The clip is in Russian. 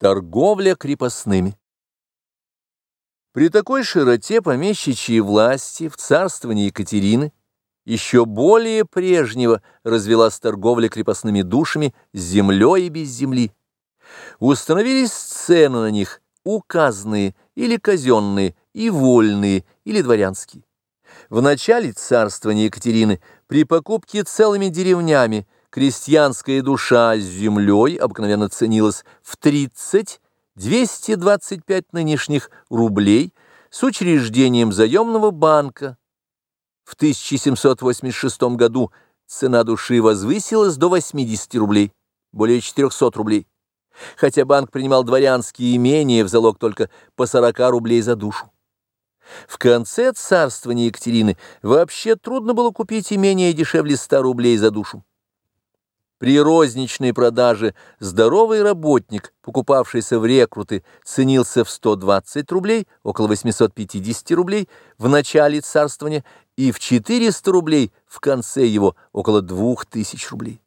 Торговля крепостными. При такой широте помещичьей власти в царствовании Екатерины еще более прежнего развелась торговля крепостными душами с землей и без земли. Установились цены на них указанные или казенные, и вольные, или дворянские. В начале царствования Екатерины при покупке целыми деревнями крестьянская душа с землей обыкновенно ценилась в 30-225 нынешних рублей с учреждением заемного банка. В 1786 году цена души возвысилась до 80 рублей, более 400 рублей, хотя банк принимал дворянские имения в залог только по 40 рублей за душу. В конце царствования Екатерины вообще трудно было купить имение дешевле 100 рублей за душу. При розничной продаже здоровый работник, покупавшийся в рекруты, ценился в 120 рублей, около 850 рублей в начале царствования и в 400 рублей в конце его, около 2000 рублей.